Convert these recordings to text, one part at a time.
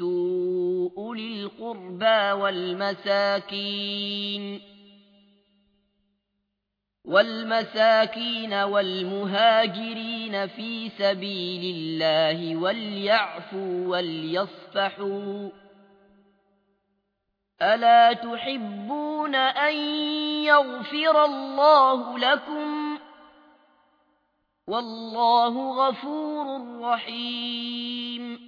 وَآتُوا أُولِي الْقُرْبَى وَالْمَسَاكِينَ وَالْمَسَاكِينَ وَالْمُهَاجِرِينَ فِي سَبِيلِ اللَّهِ وَلْيَعْفُوا وَلْيَصْفَحُوا أَلَا تُحِبُّونَ أَن يَغْفِرَ اللَّهُ لَكُمْ وَاللَّهُ غَفُورٌ رَّحِيمٌ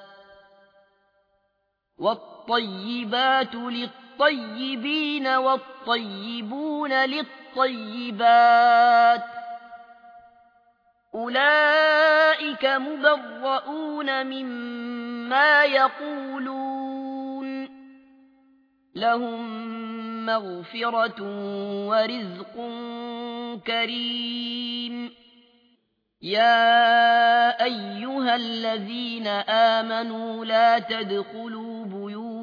والطيبات للطيبين والطيبون للطيبين الطيبات أولئك مبرؤون مما يقولون لهم مغفرة ورزق كريم يا أيها الذين آمنوا لا تدخلوا